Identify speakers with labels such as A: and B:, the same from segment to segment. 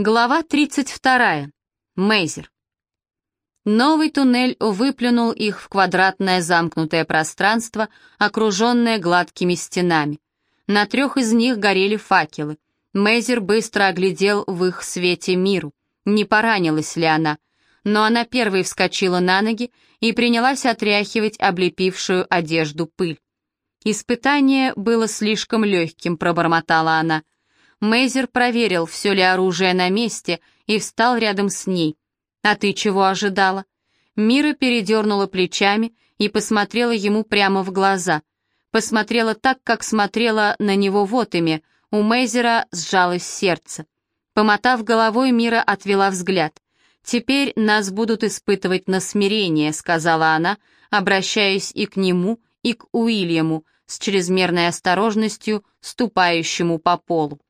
A: Глава 32. Мейзер. Новый туннель выплюнул их в квадратное замкнутое пространство, окруженное гладкими стенами. На трех из них горели факелы. Мейзер быстро оглядел в их свете миру. Не поранилась ли она? Но она первой вскочила на ноги и принялась отряхивать облепившую одежду пыль. «Испытание было слишком легким», — пробормотала она. Мейзер проверил, все ли оружие на месте, и встал рядом с ней. «А ты чего ожидала?» Мира передернула плечами и посмотрела ему прямо в глаза. Посмотрела так, как смотрела на него вот ими. У Мейзера сжалось сердце. Помотав головой, Мира отвела взгляд. «Теперь нас будут испытывать на смирение», — сказала она, обращаясь и к нему, и к Уильяму, с чрезмерной осторожностью, ступающему по полу.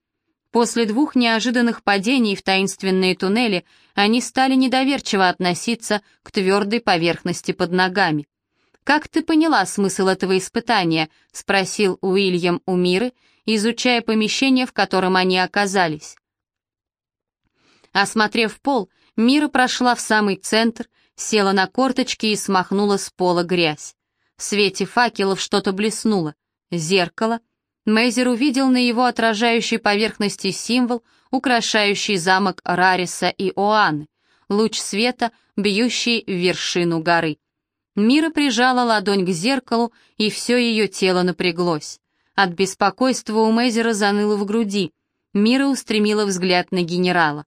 A: После двух неожиданных падений в таинственные туннели они стали недоверчиво относиться к твердой поверхности под ногами. «Как ты поняла смысл этого испытания?» — спросил Уильям у Миры, изучая помещение, в котором они оказались. Осмотрев пол, Мира прошла в самый центр, села на корточки и смахнула с пола грязь. В свете факелов что-то блеснуло. Зеркало, Мейзер увидел на его отражающей поверхности символ, украшающий замок Рариса и Оаны, луч света, бьющий в вершину горы. Мира прижала ладонь к зеркалу, и все ее тело напряглось. От беспокойства у Мейзера заныло в груди. Мира устремила взгляд на генерала.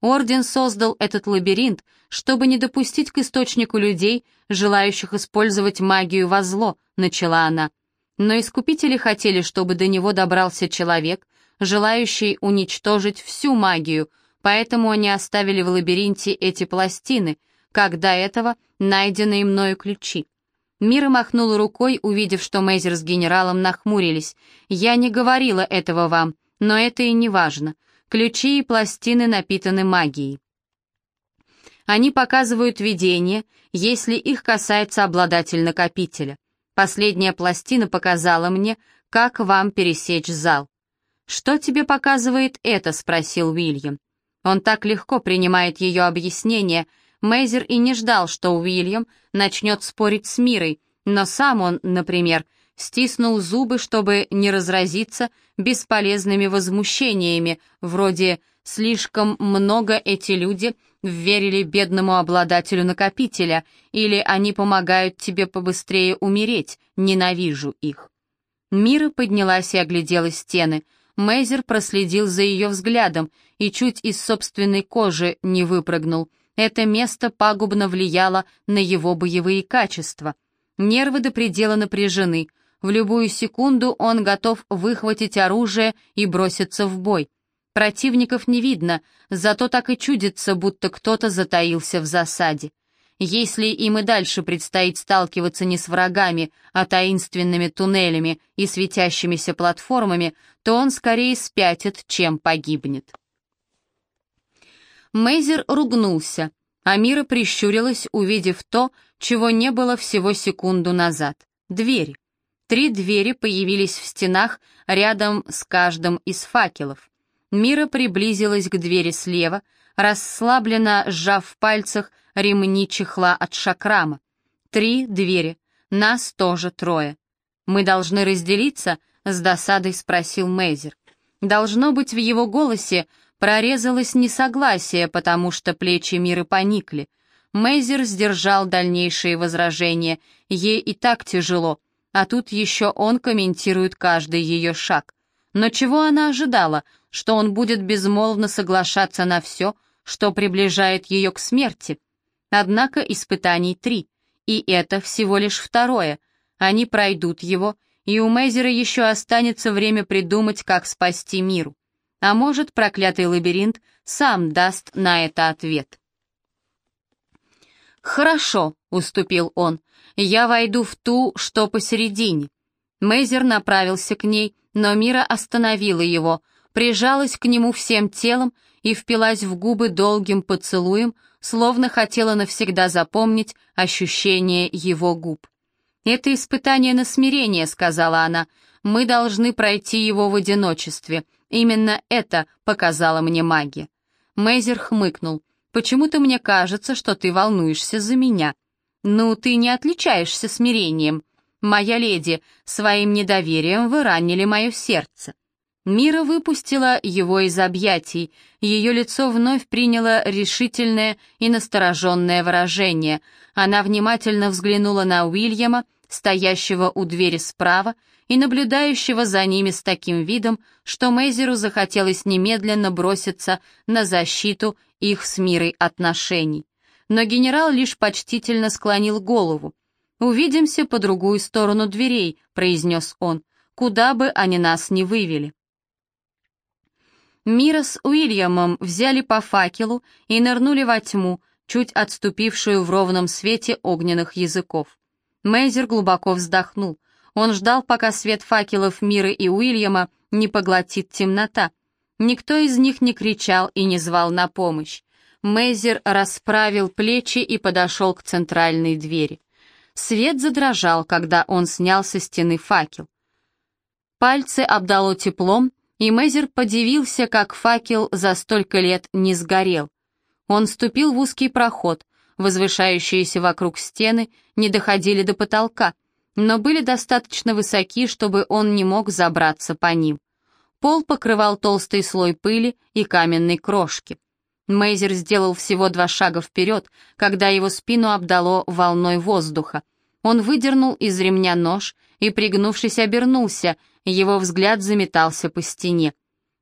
A: Орден создал этот лабиринт, чтобы не допустить к источнику людей, желающих использовать магию во зло, начала она. Но искупители хотели, чтобы до него добрался человек, желающий уничтожить всю магию, поэтому они оставили в лабиринте эти пластины, как до этого найденные мною ключи. Мира махнула рукой, увидев, что Мейзер с генералом нахмурились. «Я не говорила этого вам, но это и не важно. Ключи и пластины напитаны магией. Они показывают видение, если их касается обладатель накопителя. Последняя пластина показала мне, как вам пересечь зал. «Что тебе показывает это?» — спросил Уильям. Он так легко принимает ее объяснение. Мейзер и не ждал, что Уильям начнет спорить с Мирой, но сам он, например, стиснул зубы, чтобы не разразиться бесполезными возмущениями, вроде «слишком много эти люди верили бедному обладателю накопителя, или они помогают тебе побыстрее умереть, ненавижу их». Мира поднялась и оглядела стены. Мейзер проследил за ее взглядом и чуть из собственной кожи не выпрыгнул. Это место пагубно влияло на его боевые качества. Нервы до предела напряжены. В любую секунду он готов выхватить оружие и броситься в бой. Противников не видно, зато так и чудится, будто кто-то затаился в засаде. Если им и дальше предстоит сталкиваться не с врагами, а таинственными туннелями и светящимися платформами, то он скорее спятит, чем погибнет. Мейзер ругнулся, а Мира прищурилась, увидев то, чего не было всего секунду назад — двери. Три двери появились в стенах рядом с каждым из факелов. Мира приблизилась к двери слева, расслабленно сжав в пальцах ремни чехла от шакрама. Три двери, нас тоже трое. «Мы должны разделиться?» — с досадой спросил Мейзер. Должно быть, в его голосе прорезалось несогласие, потому что плечи Миры поникли. Мейзер сдержал дальнейшие возражения. Ей и так тяжело, а тут еще он комментирует каждый ее шаг. Но чего она ожидала? Что он будет безмолвно соглашаться на все, что приближает ее к смерти? Однако испытаний три, и это всего лишь второе. Они пройдут его, и у Мейзера еще останется время придумать, как спасти миру. А может, проклятый лабиринт сам даст на это ответ. «Хорошо», — уступил он, — «я войду в ту, что посередине». Мейзер направился к ней, но Мира остановила его, прижалась к нему всем телом и впилась в губы долгим поцелуем, словно хотела навсегда запомнить ощущение его губ. «Это испытание на смирение», — сказала она. «Мы должны пройти его в одиночестве. Именно это показала мне магия». Мейзер хмыкнул. «Почему-то мне кажется, что ты волнуешься за меня». «Ну, ты не отличаешься смирением. Моя леди, своим недоверием вы ранили мое сердце». Мира выпустила его из объятий, ее лицо вновь приняло решительное и настороженное выражение. Она внимательно взглянула на Уильяма, стоящего у двери справа и наблюдающего за ними с таким видом, что Мейзеру захотелось немедленно броситься на защиту их с мирой отношений. Но генерал лишь почтительно склонил голову. «Увидимся по другую сторону дверей», — произнес он, — «куда бы они нас ни вывели». Мира с Уильямом взяли по факелу и нырнули во тьму, чуть отступившую в ровном свете огненных языков. Мейзер глубоко вздохнул. Он ждал, пока свет факелов Мира и Уильяма не поглотит темнота. Никто из них не кричал и не звал на помощь. Мейзер расправил плечи и подошел к центральной двери. Свет задрожал, когда он снял со стены факел. Пальцы обдало теплом, и Мейзер подивился, как факел за столько лет не сгорел. Он ступил в узкий проход, возвышающиеся вокруг стены не доходили до потолка, но были достаточно высоки, чтобы он не мог забраться по ним. Пол покрывал толстый слой пыли и каменной крошки. Мейзер сделал всего два шага вперед, когда его спину обдало волной воздуха. Он выдернул из ремня нож и, пригнувшись, обернулся, его взгляд заметался по стене.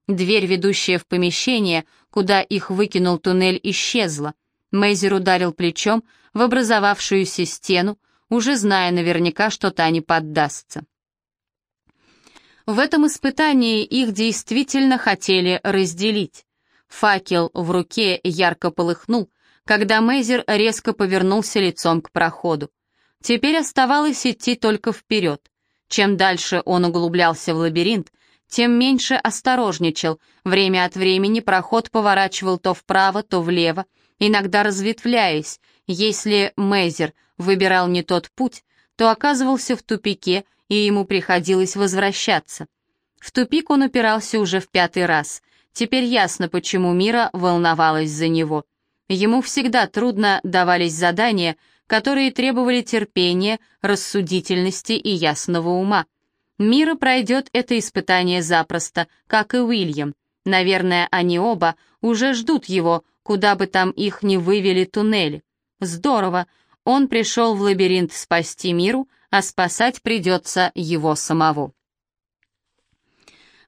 A: Дверь, ведущая в помещение, куда их выкинул туннель, исчезла. Мейзер ударил плечом в образовавшуюся стену, уже зная наверняка, что та не поддастся. В этом испытании их действительно хотели разделить. Факел в руке ярко полыхнул, когда Мейзер резко повернулся лицом к проходу. Теперь оставалось идти только вперед. Чем дальше он углублялся в лабиринт, тем меньше осторожничал. Время от времени проход поворачивал то вправо, то влево, иногда разветвляясь. Если Мейзер выбирал не тот путь, то оказывался в тупике, и ему приходилось возвращаться. В тупик он упирался уже в пятый раз. Теперь ясно, почему Мира волновалась за него. Ему всегда трудно давались задания, которые требовали терпения, рассудительности и ясного ума. Мира пройдет это испытание запросто, как и Уильям. Наверное, они оба уже ждут его, куда бы там их ни вывели туннели. Здорово, он пришел в лабиринт спасти миру, а спасать придется его самого.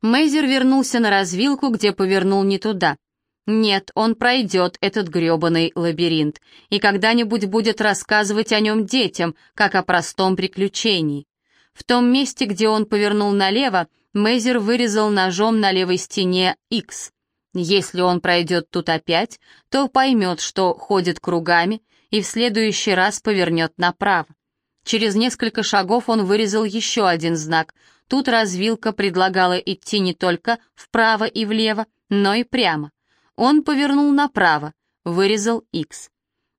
A: Мейзер вернулся на развилку, где повернул не туда — нет, он пройдет этот грёбаный лабиринт и когда-нибудь будет рассказывать о нем детям, как о простом приключении. В том месте, где он повернул налево, Мейзер вырезал ножом на левой стене X. Если он пройдет тут опять, то поймет, что ходит кругами, и в следующий раз повернет направо. Через несколько шагов он вырезал еще один знак. Тут развилка предлагала идти не только вправо и влево, но и прямо. Он повернул направо, вырезал X.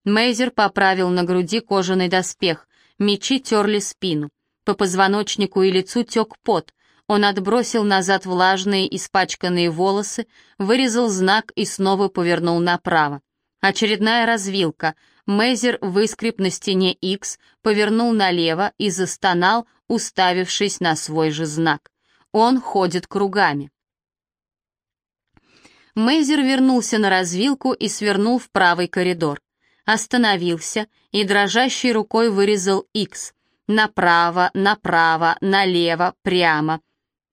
A: Мейзер поправил на груди кожаный доспех, мечи терли спину. По позвоночнику и лицу тек пот. Он отбросил назад влажные, испачканные волосы, вырезал знак и снова повернул направо. Очередная развилка. Мейзер выскреб на стене X, повернул налево и застонал, уставившись на свой же знак. Он ходит кругами. Мейзер вернулся на развилку и свернул в правый коридор. Остановился и дрожащей рукой вырезал X. Направо, направо, налево, прямо.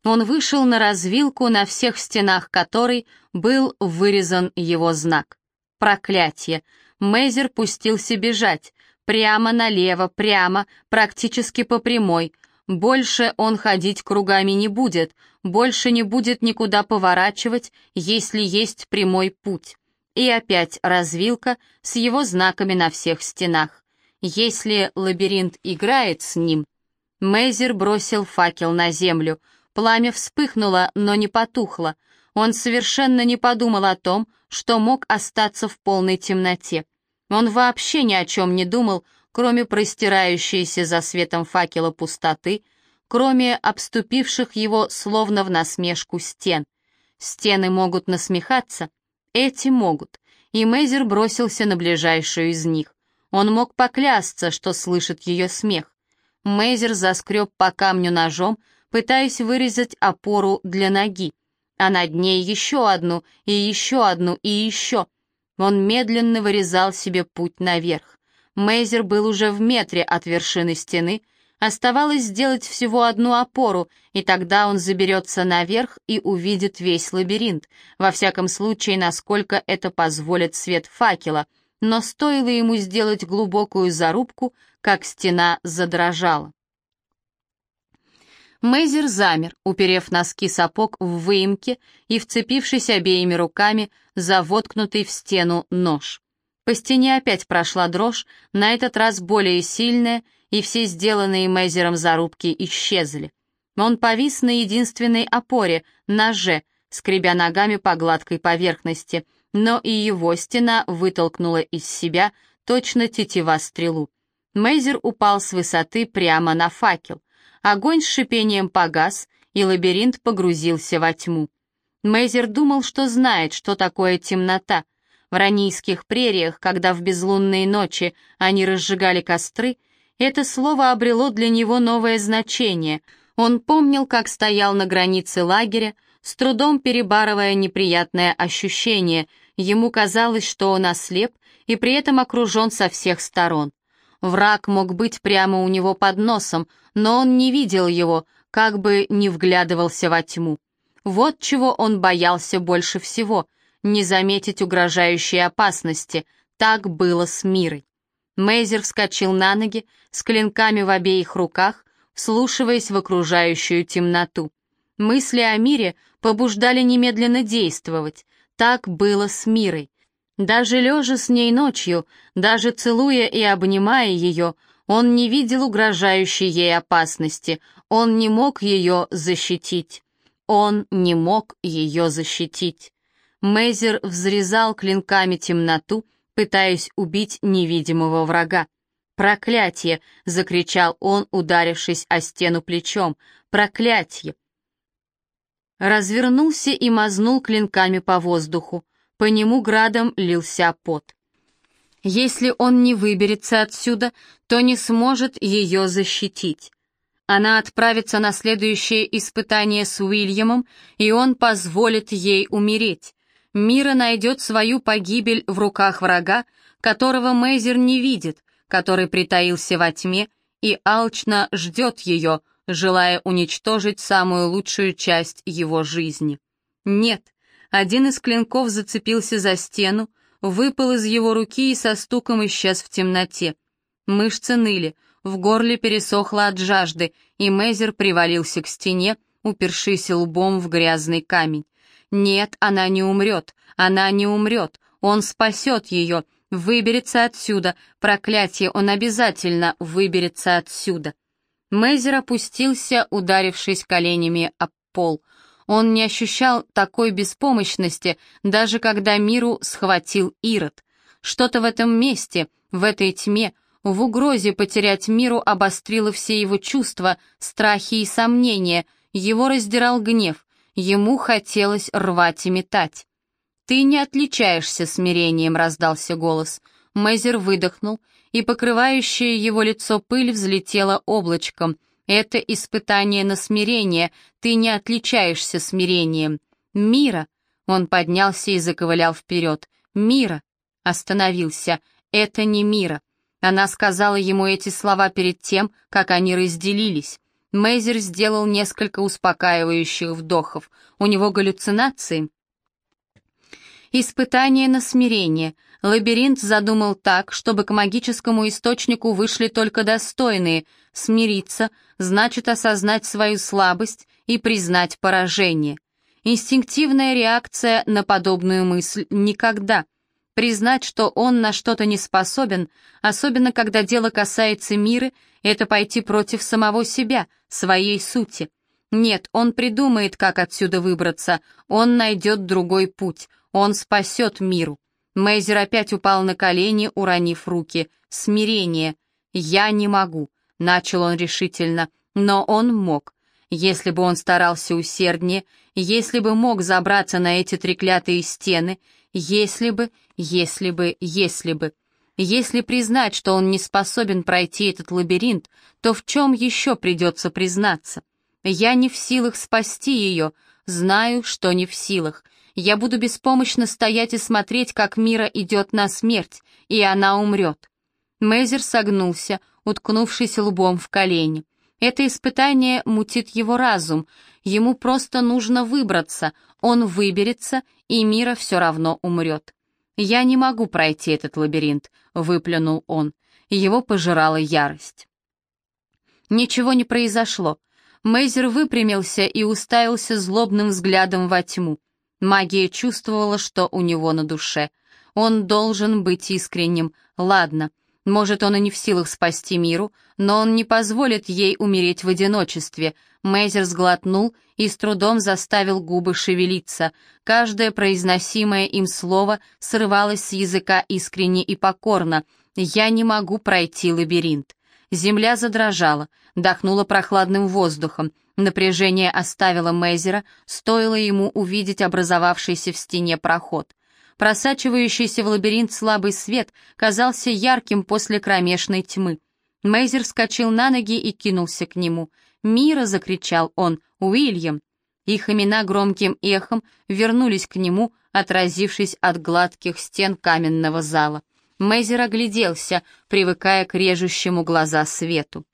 A: Он вышел на развилку, на всех стенах которой был вырезан его знак. Проклятие! Мейзер пустился бежать. Прямо налево, прямо, практически по прямой — больше он ходить кругами не будет, больше не будет никуда поворачивать, если есть прямой путь. И опять развилка с его знаками на всех стенах. Если лабиринт играет с ним... Мейзер бросил факел на землю. Пламя вспыхнуло, но не потухло. Он совершенно не подумал о том, что мог остаться в полной темноте. Он вообще ни о чем не думал, кроме простирающейся за светом факела пустоты, кроме обступивших его словно в насмешку стен. Стены могут насмехаться, Эти могут. И Мейзер бросился на ближайшую из них. Он мог поклясться, что слышит ее смех. Мейзер заскреб по камню ножом, пытаясь вырезать опору для ноги, а над ней еще одну, и еще одну, и еще. Он медленно вырезал себе путь наверх. Мейзер был уже в метре от вершины стены, оставалось сделать всего одну опору, и тогда он заберется наверх и увидит весь лабиринт, во всяком случае, насколько это позволит свет факела, но стоило ему сделать глубокую зарубку, как стена задрожала. Мейзер замер, уперев носки сапог в выемке и вцепившись обеими руками за воткнутый в стену нож. По стене опять прошла дрожь, на этот раз более сильная, и все сделанные Мейзером зарубки исчезли. Он повис на единственной опоре, ноже, скребя ногами по гладкой поверхности, но и его стена вытолкнула из себя точно тетива стрелу. Мейзер упал с высоты прямо на факел. Огонь с шипением погас, и лабиринт погрузился во тьму. Мейзер думал, что знает, что такое темнота. В ранийских прериях, когда в безлунные ночи они разжигали костры, это слово обрело для него новое значение. Он помнил, как стоял на границе лагеря, с трудом перебарывая неприятное ощущение. Ему казалось, что он ослеп и при этом окружен со всех сторон. Враг мог быть прямо у него под носом, но он не видел его, как бы не вглядывался во тьму. Вот чего он боялся больше всего — не заметить угрожающей опасности. Так было с Мирой. Мейзер вскочил на ноги, с клинками в обеих руках, вслушиваясь в окружающую темноту. Мысли о мире побуждали немедленно действовать. Так было с Мирой. Даже лежа с ней ночью, даже целуя и обнимая ее, он не видел угрожающей ей опасности, он не мог ее защитить. Он не мог ее защитить. Мейзер взрезал клинками темноту, пытаясь убить невидимого врага. «Проклятие!» — закричал он, ударившись о стену плечом. «Проклятие!» Развернулся и мазнул клинками по воздуху. По нему градом лился пот. Если он не выберется отсюда, то не сможет ее защитить. Она отправится на следующее испытание с Уильямом, и он позволит ей умереть. Мира найдет свою погибель в руках врага, которого Мейзер не видит, который притаился во тьме и алчно ждет ее, желая уничтожить самую лучшую часть его жизни. Нет, один из клинков зацепился за стену, выпал из его руки и со стуком исчез в темноте. Мышцы ныли, в горле пересохло от жажды, и Мейзер привалился к стене, упершись лбом в грязный камень. Нет, она не умрет, она не умрет, он спасет ее, выберется отсюда, проклятие, он обязательно выберется отсюда. Мейзер опустился, ударившись коленями об пол — он не ощущал такой беспомощности, даже когда миру схватил Ирод. Что-то в этом месте, в этой тьме, в угрозе потерять миру обострило все его чувства, страхи и сомнения. Его раздирал гнев, ему хотелось рвать и метать. «Ты не отличаешься смирением», — раздался голос. Мейзер выдохнул, и покрывающее его лицо пыль взлетела облачком — это испытание на смирение, ты не отличаешься смирением. Мира!» Он поднялся и заковылял вперед. «Мира!» Остановился. «Это не мира!» Она сказала ему эти слова перед тем, как они разделились. Мейзер сделал несколько успокаивающих вдохов. У него галлюцинации. Испытание на смирение. Лабиринт задумал так, чтобы к магическому источнику вышли только достойные. Смириться значит осознать свою слабость и признать поражение. Инстинктивная реакция на подобную мысль никогда. Признать, что он на что-то не способен, особенно когда дело касается мира, это пойти против самого себя, своей сути. Нет, он придумает, как отсюда выбраться, он найдет другой путь, он спасет миру. Мейзер опять упал на колени, уронив руки. Смирение. «Я не могу», — начал он решительно. Но он мог. Если бы он старался усерднее, если бы мог забраться на эти треклятые стены, Если бы, если бы, если бы. Если признать, что он не способен пройти этот лабиринт, то в чем еще придется признаться? Я не в силах спасти ее, знаю, что не в силах. Я буду беспомощно стоять и смотреть, как Мира идет на смерть, и она умрет. Мейзер согнулся, уткнувшись лбом в колени. Это испытание мутит его разум. Ему просто нужно выбраться. Он выберется, и Мира все равно умрет. «Я не могу пройти этот лабиринт», — выплюнул он. Его пожирала ярость. Ничего не произошло. Мейзер выпрямился и уставился злобным взглядом во тьму. Магия чувствовала, что у него на душе. Он должен быть искренним. Ладно, может, он и не в силах спасти миру, но он не позволит ей умереть в одиночестве. Мейзер сглотнул и с трудом заставил губы шевелиться. Каждое произносимое им слово срывалось с языка искренне и покорно. «Я не могу пройти лабиринт». Земля задрожала, дохнула прохладным воздухом. Напряжение оставило Мейзера, стоило ему увидеть образовавшийся в стене проход. Просачивающийся в лабиринт слабый свет казался ярким после кромешной тьмы. Мейзер вскочил на ноги и кинулся к нему. «Мира!» — закричал он. «Уильям!» Их имена громким эхом вернулись к нему, отразившись от гладких стен каменного зала. Мейзер огляделся, привыкая к режущему глаза свету.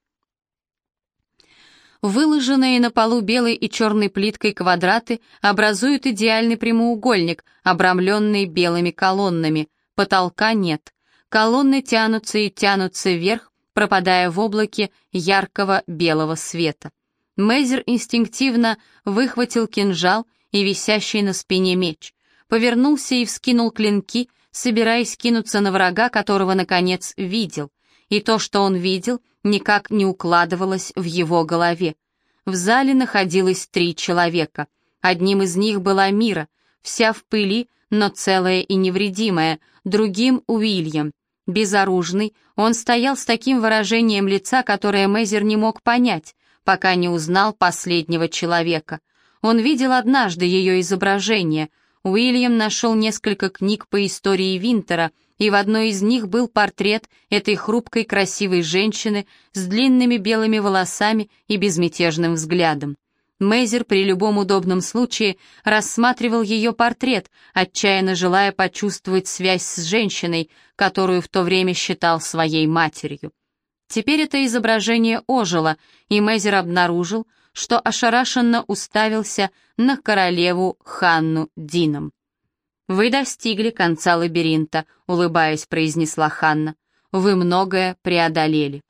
A: Выложенные на полу белой и черной плиткой квадраты образуют идеальный прямоугольник, обрамленный белыми колоннами. Потолка нет. Колонны тянутся и тянутся вверх, пропадая в облаке яркого белого света. Мейзер инстинктивно выхватил кинжал и висящий на спине меч, повернулся и вскинул клинки, собираясь кинуться на врага, которого, наконец, видел. И то, что он видел, никак не укладывалось в его голове. В зале находилось три человека. Одним из них была Мира, вся в пыли, но целая и невредимая, другим — Уильям, Безоружный, он стоял с таким выражением лица, которое Мейзер не мог понять, пока не узнал последнего человека. Он видел однажды ее изображение. Уильям нашел несколько книг по истории Винтера, и в одной из них был портрет этой хрупкой красивой женщины с длинными белыми волосами и безмятежным взглядом. Мейзер при любом удобном случае рассматривал ее портрет, отчаянно желая почувствовать связь с женщиной, которую в то время считал своей матерью. Теперь это изображение ожило, и Мейзер обнаружил, что ошарашенно уставился на королеву Ханну Дином. «Вы достигли конца лабиринта», — улыбаясь, произнесла Ханна. «Вы многое преодолели».